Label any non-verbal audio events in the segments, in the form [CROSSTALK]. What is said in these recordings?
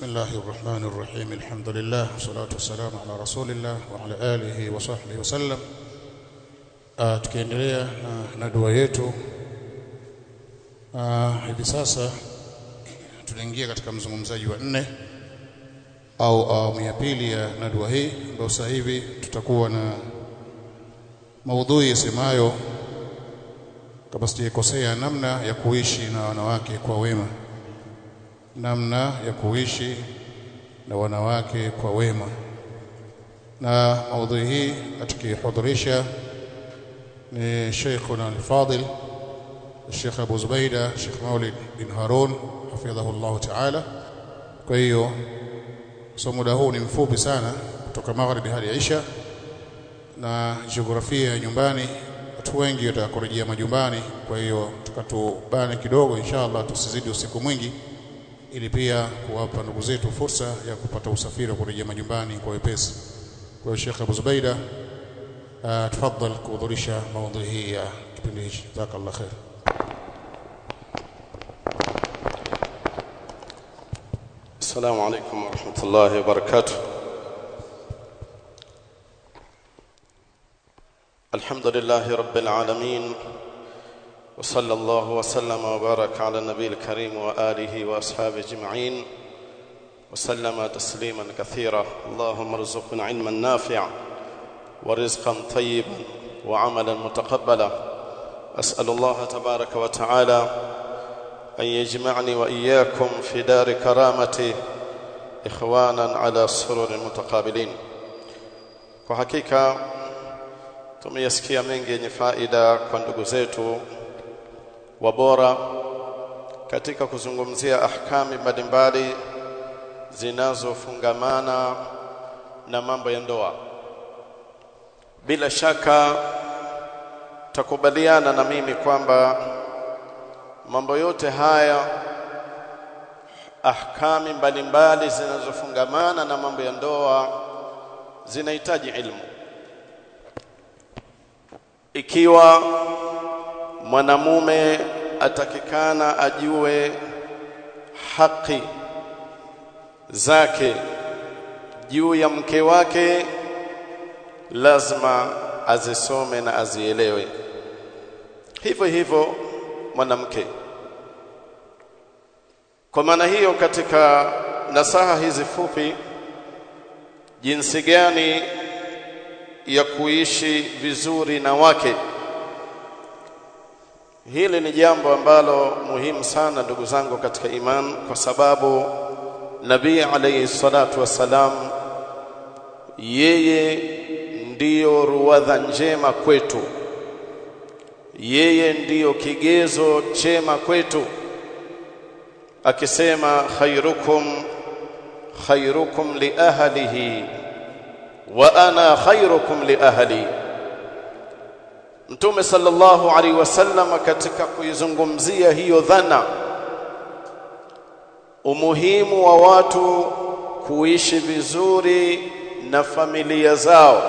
بسم الله الرحمن الرحيم الحمد لله والصلاة والسلام على رسول الله وعلى آله وصحبه وسلم uh, tukiendelea na, na dua yetu uh, hivi sasa tunaingia katika mzungumzaji wa nne au awamu ya pili ya na dua hii ambayo sasa hivi tutakuwa na maudhui isemayo kama sijakosea namna ya kuishi na wanawake kwa wema namna ya kuishi na wanawake kwa wema. Na maudhui hii atakihudhurisha ni Sheikhuna al-Fadil Sheikh Abu Zubaida Sheikh Maulid bin Harun hafidhahu Allah Ta'ala. Kwa hiyo so muda huu ni mfupi sana kutoka magharibi hadi Isha na jiografia ya nyumbani watu wengi watakurejea majumbani. Kwa hiyo tukatubane kidogo inshallah tusizidi usiku mwingi ili pia kuwapa ndugu zetu fursa ya kupata usafiri kurejea majumbani kwa wepesi. Kwa hiyo Sheikh Abu Zubaida uh, tafadhal kuhudhurisha maudhui hii ya kipindi hichi. Jazakallah khair. السلام عليكم ورحمة الله وبركاته الحمد لله رب العالمين وصلى الله وسلم وبارك على النبي الكريم وآله وأصحابه أجمعين. وسلم تسليما كثيرا. اللهم ارزقنا علما نافعا ورزقا طيبا وعملا متقبلا. أسأل الله تبارك وتعالى أن يجمعني وإياكم في دار كرامته إخوانا على سرر متقابلين. وحقيقة tumeyasikia mengi yenye faida wabora katika kuzungumzia ahkami mbalimbali zinazofungamana na mambo ya ndoa. Bila shaka takubaliana na mimi kwamba mambo yote haya ahkami mbalimbali zinazofungamana na mambo ya ndoa zinahitaji ilmu. Ikiwa mwanamume atakikana ajue haki zake. Juu ya mke wake lazima azisome na azielewe. Hivyo hivyo mwanamke. Kwa maana hiyo katika nasaha hizi fupi jinsi gani ya kuishi vizuri na wake hili ni jambo ambalo muhimu sana ndugu zangu katika iman kwa sababu nabii alayhi salatu wassalam yeye ndiyo ruwadha njema kwetu. Yeye ndiyo kigezo chema kwetu. Akisema khairukum khairukum li ahlihi wa ana khairukum li ahli Mtume sallallahu alaihi wasallam katika kuizungumzia hiyo dhana umuhimu wa watu kuishi vizuri na familia zao.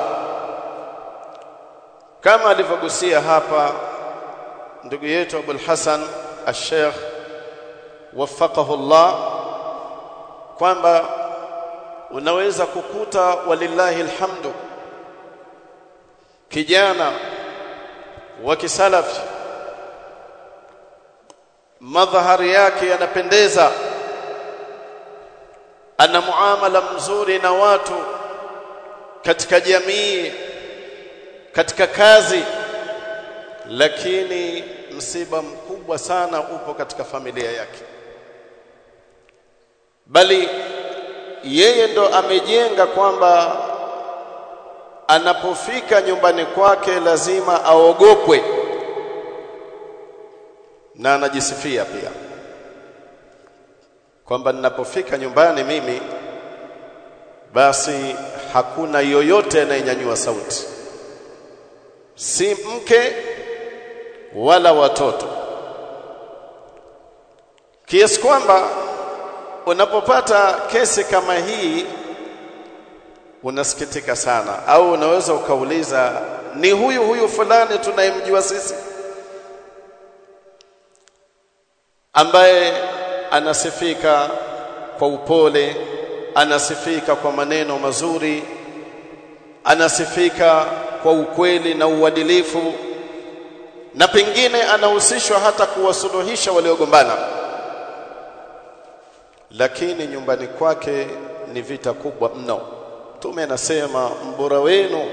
Kama alivyogusia hapa ndugu yetu Abul Hasan Al-Sheikh wafaqahu Allah kwamba unaweza kukuta walillahi alhamdu kijana wa kisalafi madhahari yake yanapendeza. Ana muamala mzuri na watu katika jamii katika kazi. Lakini msiba mkubwa sana upo katika familia yake. Bali yeye ndo amejenga kwamba anapofika nyumbani kwake lazima aogopwe. Na anajisifia pia. Kwamba ninapofika nyumbani mimi basi hakuna yoyote anayenyanyua sauti. Si mke wala watoto. Kiasi kwamba unapopata kesi kama hii unasikitika sana. Au unaweza ukauliza ni huyu huyu fulani tunayemjua sisi? Ambaye anasifika kwa upole anasifika kwa maneno mazuri anasifika kwa ukweli na uadilifu na pengine anahusishwa hata kuwasuluhisha waliogombana. Lakini nyumbani kwake ni vita kubwa mno mtume anasema mbora wenu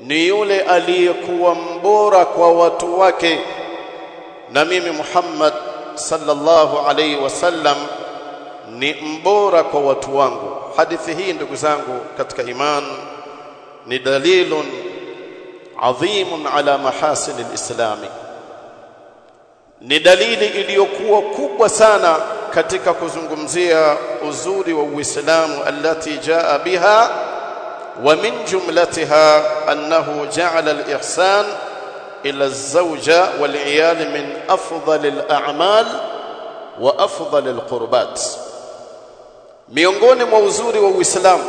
ni yule aliyekuwa mbora kwa watu wake. Na mimi Muhammad sallallahu alaihi wasallam ni mbora kwa watu wangu. Hadithi hii ndugu zangu katika iman ni dalilun adhimun ala mahasin alislami. Ni dalili iliyokuwa kubwa sana katika kuzungumzia uzuri wa Uislamu allati jaa biha wa min jumlatiha annahu ja'ala al-ihsan ila az-zawja wal-iyal min afdal al-a'mal wa afdal al-qurbat miongoni mwa uzuri wa Uislamu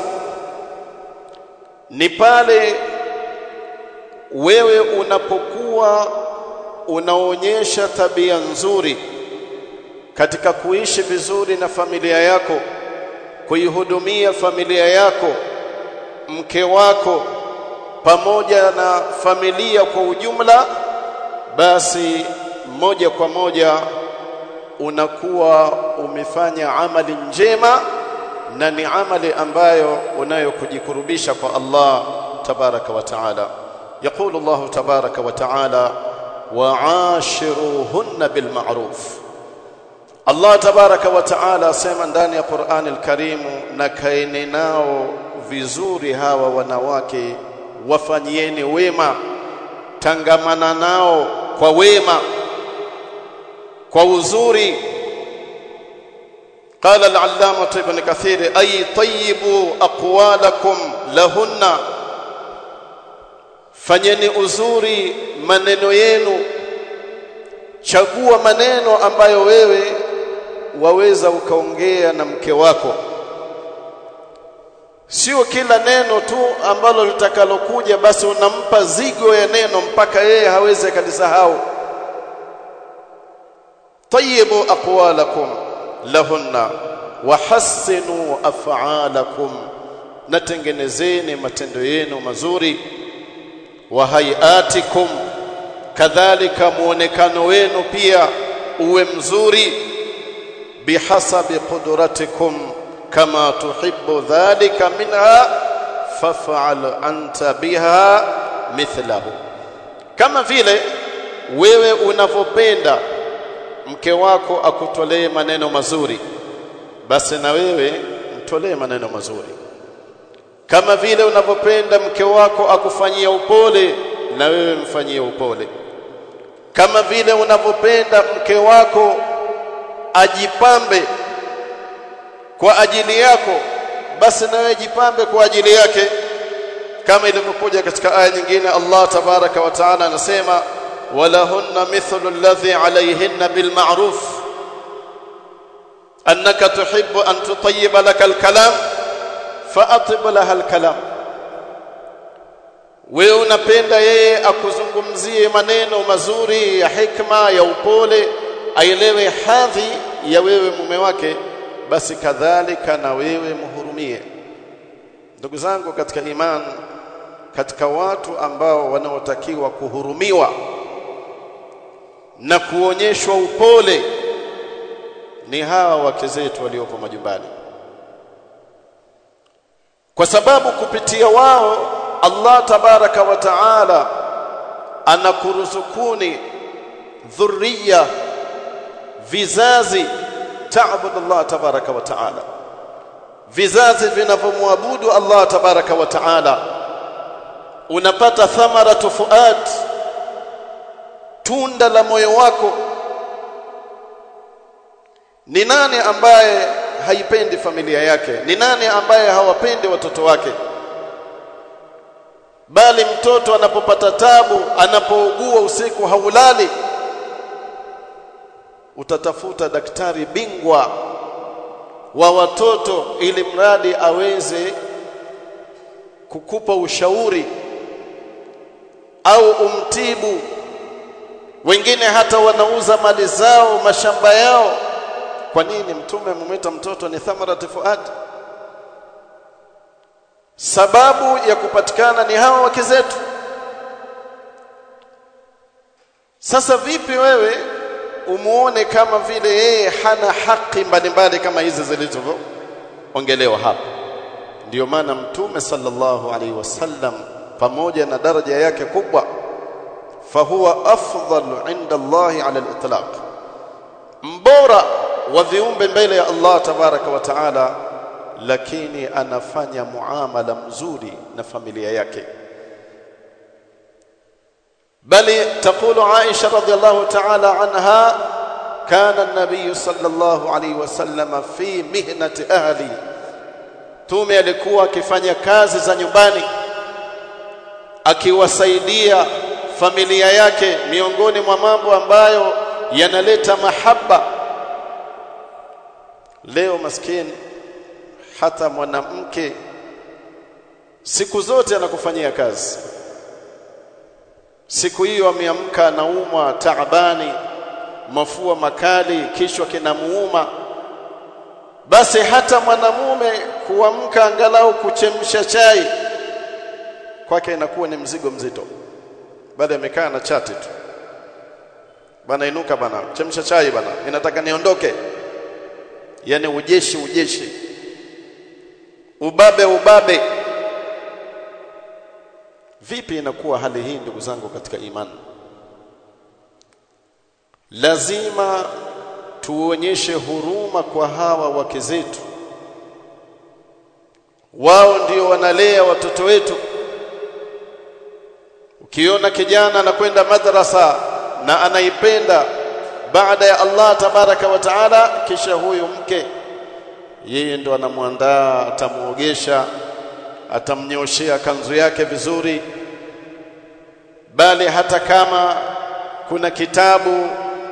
ni pale wewe unapokuwa unaonyesha tabia nzuri katika kuishi vizuri na familia yako kuihudumia familia yako mke wako pamoja na familia kwa ujumla basi moja kwa moja unakuwa umefanya amali njema na ni amali ambayo unayokujikurubisha kwa Allah tabaraka wa taala يقول الله تبارك وتعالى وعاشروهن بالمعروف Allah tabaraka wa taala asema ndani ya Qur'an al-Karim na kaeni nao vizuri hawa wanawake wafanyieni wema tangamana nao kwa wema kwa uzuri قال العلامة ابن كثير أي طيبوا أقوالكم لهن fanyeni uzuri maneno yenu chagua maneno ambayo wewe waweza ukaongea na mke wako. Sio kila neno tu ambalo litakalokuja basi unampa zigo ya neno mpaka yeye hawezi akalisahau. Tayyibu aqwalakum lahunna wahassinu af'alakum natengenezeni matendo yenu mazuri. Wa hayatikum kadhalika muonekano wenu pia uwe mzuri bihasabi qudratikum kama tuhibbu dhalika minha faf'al anta biha mithlahu. Kama vile wewe unavyopenda mke wako akutolee maneno mazuri basi na wewe mtolee maneno mazuri. Kama vile unavyopenda mke wako akufanyia upole na wewe mfanyie upole. Kama vile unavyopenda mke wako ajipambe kwa ajili yako basi na wewe jipambe kwa ajili yake. Kama ilivyokuja katika aya nyingine Allah tabaraka wa taala anasema walahunna mithlu alladhi alayhinna bilma'ruf annaka tuhibbu an tutayyiba laka alkalam faatib laha alkalam. Wewe unapenda yeye akuzungumzie maneno mazuri ya hikma ya upole aelewe hadhi ya wewe mume wake basi kadhalika na wewe muhurumie. Ndugu zangu katika iman katika watu ambao wanaotakiwa kuhurumiwa na kuonyeshwa upole ni hawa wake zetu waliopo majumbani. Kwa sababu kupitia wao Allah tabaraka wa taala anakuruzukuni dhurriya vizazi ta'budu Allah tabaraka wa taala. Vizazi vinavyomwabudu Allah tabaraka wa taala. Unapata thamara fuad tunda la moyo wako. Ni nani ambaye haipendi familia yake? Ni nani ambaye hawapendi watoto wake? Bali mtoto anapopata tabu anapougua usiku haulali utatafuta daktari bingwa wa watoto ili mradi aweze kukupa ushauri au umtibu. Wengine hata wanauza mali zao mashamba yao. Kwa nini mtume amemwita mtoto ni thamara fuad? Sababu ya kupatikana ni hawa wake zetu. Sasa vipi wewe umuone kama vile yeye hana haki mbalimbali kama hizi zilizoongelewa hapa. Ndiyo maana mtume sallallahu alaihi wasallam pamoja na daraja yake kubwa fahuwa afdal inda Allahi ala al-itlaq. Mbora wa viumbe mbele ya Allah tabaraka wa taala lakini anafanya muamala mzuri na familia yake bali تقول عائشة رضي الله تعالى عنها كان النبي صلى الله عليه وسلم في مهنة أهلي tume alikuwa akifanya kazi za nyumbani akiwasaidia familia yake miongoni mwa mambo ambayo yanaleta mahaba leo maskini hata mwanamke siku zote anakufanyia kazi siku hiyo ameamka anaumwa taabani mafua makali kichwa kinamuuma. Basi hata mwanamume kuamka angalau kuchemsha chai kwake inakuwa ni mzigo mzito. Baada amekaa na chati tu. Bana inuka bana chemsha chai bana inataka niondoke. Yani ujeshi ujeshi. Ubabe ubabe vipi inakuwa hali hii ndugu zangu katika imani? Lazima tuonyeshe huruma kwa hawa wake zetu. Wao ndio wanalea watoto wetu. Ukiona kijana anakwenda madrasa na anaipenda baada ya Allah tabaraka wa taala kisha huyu mke yeye ndo anamwandaa atamuogesha atamnyoshea kanzu yake vizuri bali hata kama kuna kitabu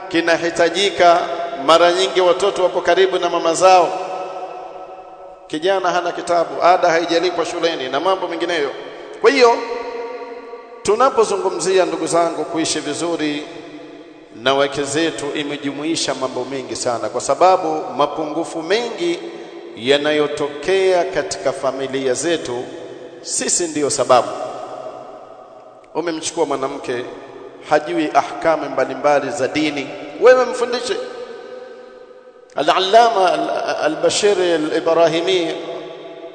kinahitajika mara nyingi watoto wapo karibu na mama zao. Kijana hana kitabu ada haijalipwa shuleni na mambo mengineyo. Kwa hiyo tunapozungumzia ndugu zangu kuishi vizuri na wake zetu imejumuisha mambo mengi sana. Kwa sababu mapungufu mengi yanayotokea katika familia zetu sisi ndiyo sababu umemchukua mwanamke hajui ahkamu mbalimbali za dini. Wewe mfundishe. Al-allama al-bashir al-ibrahimi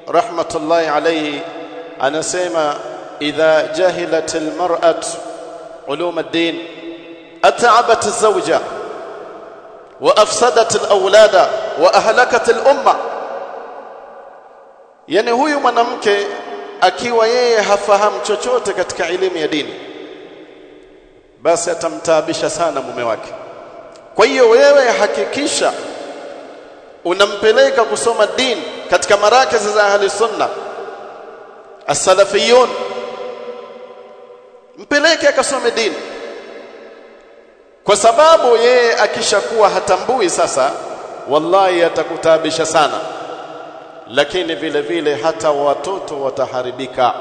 rahmatullahi alayhi anasema idha jahilat al-mar'at ulum ad-din at'abat az-zawja wa afsadat al-awlada wa ahlakat al-umma. Yani huyu mwanamke akiwa yeye hafahamu chochote katika elimu ya dini basi atamtaabisha sana mume wake. Kwa hiyo wewe hakikisha unampeleka kusoma dini katika marakizi za ahli sunna as-salafiyun. Mpeleke akasome dini. Kwa sababu yeye akishakuwa hatambui sasa wallahi atakutaabisha sana lakini vile vile hata watoto wataharibika.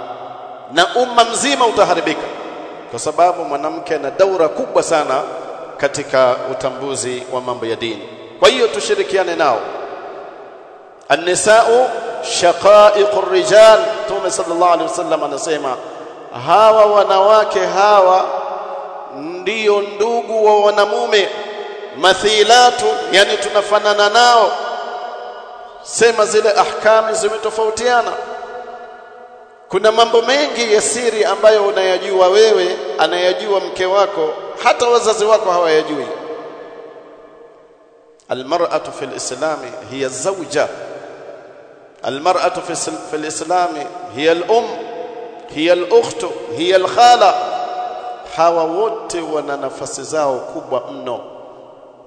Na umma mzima utaharibika. Kwa sababu mwanamke ana daura kubwa sana katika utambuzi wa mambo ya dini. Kwa hiyo tushirikiane nao. Annisau shaqa'iqur rijal. Mtume sallallahu alaihi wasallam anasema hawa wanawake hawa ndiyo ndugu wa wanamume. Mathilatu yani tunafanana nao sema zile ahkami zimetofautiana. Kuna mambo mengi ya siri ambayo unayajua wewe anayajua mke wako hata wazazi wako hawayajui. Almar'atu fil islami hiya zawja. Almar'atu fil islami hiya al-um hiya al-ukht hiya al-khala. Hawa wote wana nafasi zao kubwa mno.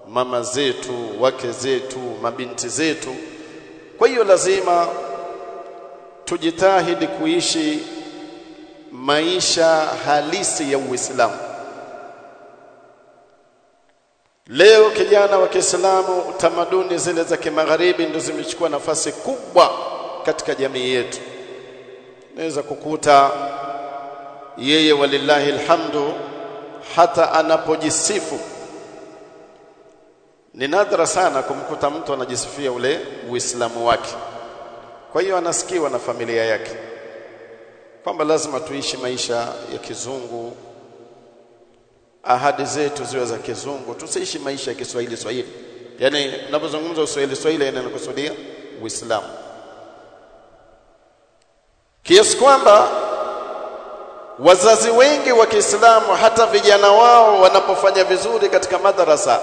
Mama zetu wake zetu mabinti zetu kwa hiyo lazima tujitahidi kuishi maisha halisi ya Uislamu. Leo kijana wa Kiislamu tamaduni zile za kimagharibi ndio zimechukua nafasi kubwa katika jamii yetu. Naweza kukuta yeye walillahi alhamdu hata anapojisifu ni nadra sana kumkuta mtu anajisifia ule uislamu wake. Kwa hiyo anasikiwa na familia yake. Kwamba lazima tuishi maisha ya kizungu. Ahadi zetu ziwe za kizungu. Tusiishi maisha ya Kiswahili Swahili. Yani unapozungumza Uswahili Swahili yani Uislamu. Kiasi kwamba wazazi wengi wa Kiislamu hata vijana wao wanapofanya vizuri katika madarasa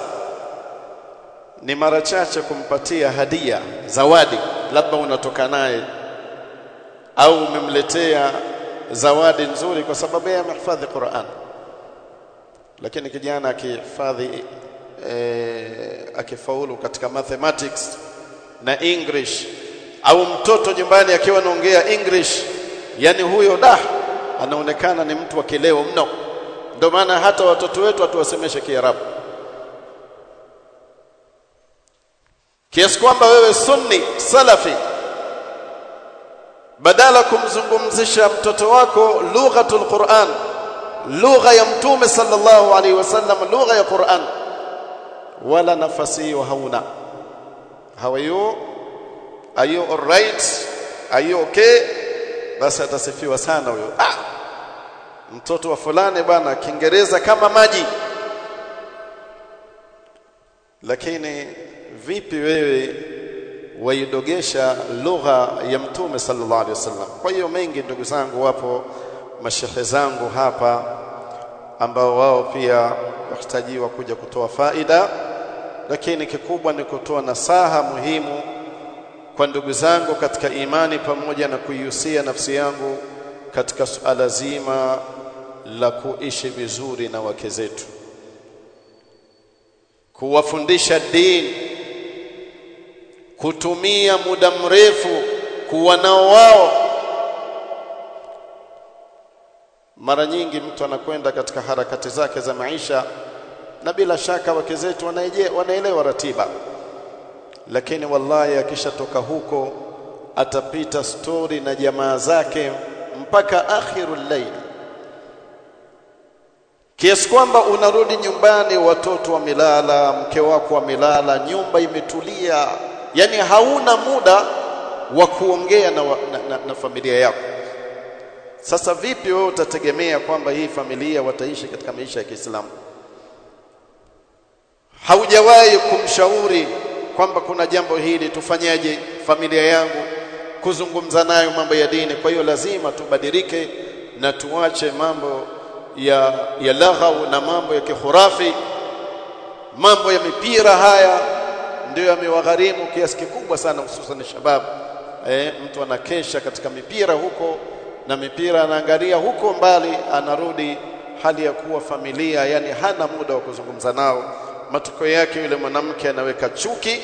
ni mara chache kumpatia hadia zawadi labda unatoka naye au umemletea zawadi nzuri kwa sababu yeye amehifadhi Qur'an. Lakini kijana akihifadhi e, akifaulu katika mathematics na English au mtoto nyumbani akiwa anaongea English yani huyo da anaonekana ni mtu wa kileo mno. Ndio maana hata watoto wetu hatuwasemeshe Kiarabu kiasi kwamba wewe sunni salafi. Badala kumzungumzisha mtoto wako lughatul Qur'an lugha ya mtume sallallahu alaihi wasallam lugha ya Qur'an wala nafasi hiyo hauna. How are you? Are you all right? Are you okay? Basi atasifiwa sana huyo. Ah! Mtoto wa fulani bwana kiingereza kama maji. Lakini vipi wewe waidogesha lugha ya mtume sallallahu alaihi wasallam? Kwa hiyo mengi ndugu zangu wapo mashehe zangu hapa ambao wao pia wahitajiwa kuja kutoa faida lakini kikubwa ni kutoa nasaha muhimu kwa ndugu zangu katika imani pamoja na kuihusia nafsi yangu katika suala zima la kuishi vizuri na wake zetu. Kuwafundisha dini kutumia muda mrefu kuwa nao wao. Mara nyingi mtu anakwenda katika harakati zake za maisha na bila shaka wake zetu wanaelewa ratiba. Lakini wallahi akishatoka huko atapita stori na jamaa zake mpaka akhiru layl. Kiasi kwamba unarudi nyumbani watoto wamelala mke wako wamelala nyumba imetulia yani hauna muda wa kuongea na, na, na, na familia yako. Sasa vipi wewe utategemea kwamba hii familia wataishi katika maisha ya Kiislamu? Haujawahi kumshauri kwamba kuna jambo hili tufanyaje familia yangu kuzungumza nayo mambo ya dini? Kwa hiyo lazima tubadilike na tuache mambo ya ya laghau na mambo ya kihurafi mambo ya mipira haya ndio amewagharimu kiasi kikubwa sana hususan shabab. Eh, mtu anakesha katika mipira huko na mipira anaangalia huko mbali anarudi hali ya kuwa familia yani hana muda wa kuzungumza nao. Matokeo yake yule mwanamke anaweka chuki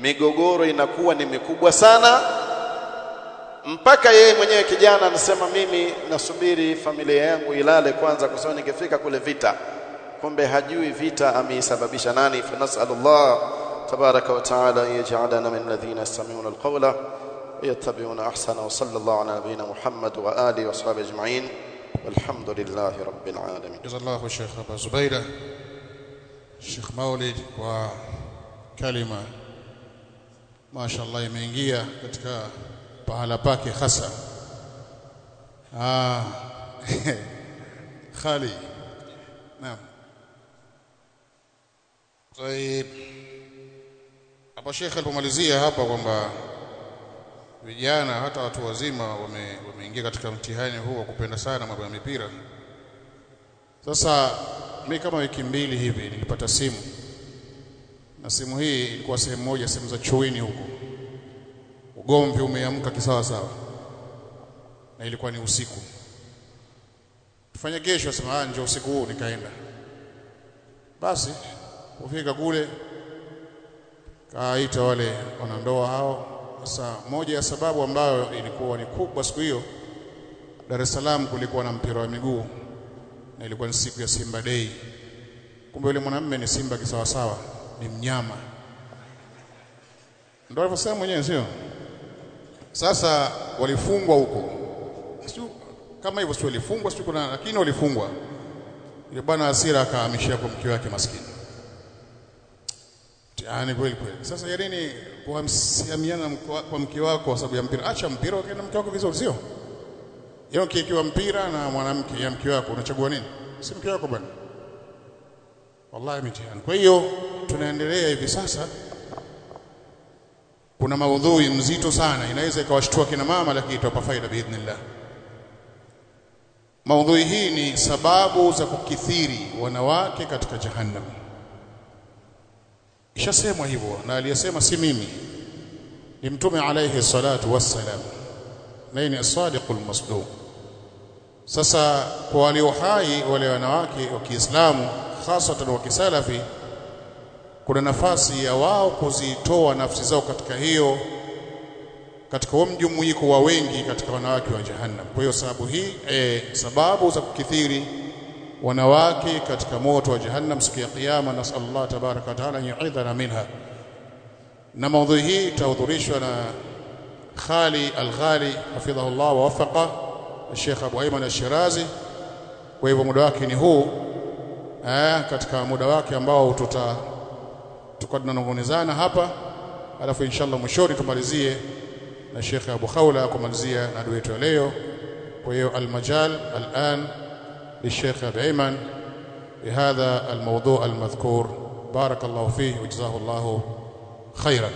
migogoro inakuwa ni mikubwa sana mpaka yeye mwenyewe kijana anasema mimi nasubiri familia yangu ilale kwanza kwa sababu nikifika kule vita. Kumbe hajui vita ameisababisha nani تبارك وتعالى أن يجعلنا من الذين يستمعون القول ويتبعون أحسن وصلى الله على نبينا محمد وآله وصحبه أجمعين. والحمد لله رب العالمين. جزا الله الشيخ أبا زبيدة الشيخ مولد وكلمة ما شاء الله imeingia katika pahala باكي خسا آه. [LAUGHS] خالي. نعم. طيب. Hapo Sheikh alipomalizia hapa kwamba vijana hata watu wazima wameingia wame, katika mtihani huu wa kupenda sana mambo ya mipira. Sasa mi kama wiki mbili hivi nilipata simu. Na simu hii ilikuwa sehemu moja sehemu za chuini huko. Ugomvi umeamka kisawa sawa. Na ilikuwa ni usiku. Tufanye kesho sema njoo usiku huu nikaenda. Basi kufika kule kaita wale wanandoa hao. Sasa moja ya sababu ambayo ilikuwa ni kubwa siku hiyo Dar es Salaam kulikuwa na mpira wa miguu na ilikuwa ni siku ya Simba Day. Kumbe yule mwanamume ni Simba kisawasawa ni mnyama. Ndio alivyosema mwenyewe sio? Sasa walifungwa huko. Sio kama hivyo sio walifungwa sio kuna lakini walifungwa. Yule bwana hasira akahamishia kwa mke wake maskini yani kweli kweli. Sasa ya nini kuhamsiamiana kwa mke wako kwa sababu ya mpira. Acha mpira ukaenda mke wako vizuri sio? Yeye ukiwa mpira na mwanamke ya mke wako unachagua nini? Si mke wako bwana. Wallahi mitihani. Kwa hiyo tunaendelea hivi sasa. Kuna maudhui mzito sana. Inaweza ikawashtua kina mama lakini itawapa faida biidhnillah. Maudhui hii ni sababu za kukithiri wanawake katika jahannam ishasemwa hivyo na aliyesema si mimi ni mtume alayhi salatu wassalam naye ni as-sadiqul masduq. Sasa kwa walio hai wale wanawake wa Kiislamu hasatan wa kisalafi kuna nafasi ya wao kuzitoa nafsi zao katika hiyo katika huo mjumuiko wa wengi katika wanawake wa jahannam. Kwa hiyo sababu hii e, sababu za kukithiri wanawake katika moto wa jahannam siku ya kiyama nasallallahu tabaraka taala yu'idhana minha. Na maudhui hii itahudhurishwa na Khali Al-Ghali hafidhahu Allah wa wafaqa Sheikh Abu Ayman Al-Shirazi. Kwa hivyo muda wake ni huu eh, katika muda wake ambao tuta tuko tunanongonezana hapa. Alafu inshallah mwishoni tumalizie na Sheikh Abu Khawla kumalizia na dua yetu ya leo. Kwa hiyo almajal al'an للشيخ أبي أيمن بهذا الموضوع المذكور. بارك الله فيه وجزاه الله خيرا.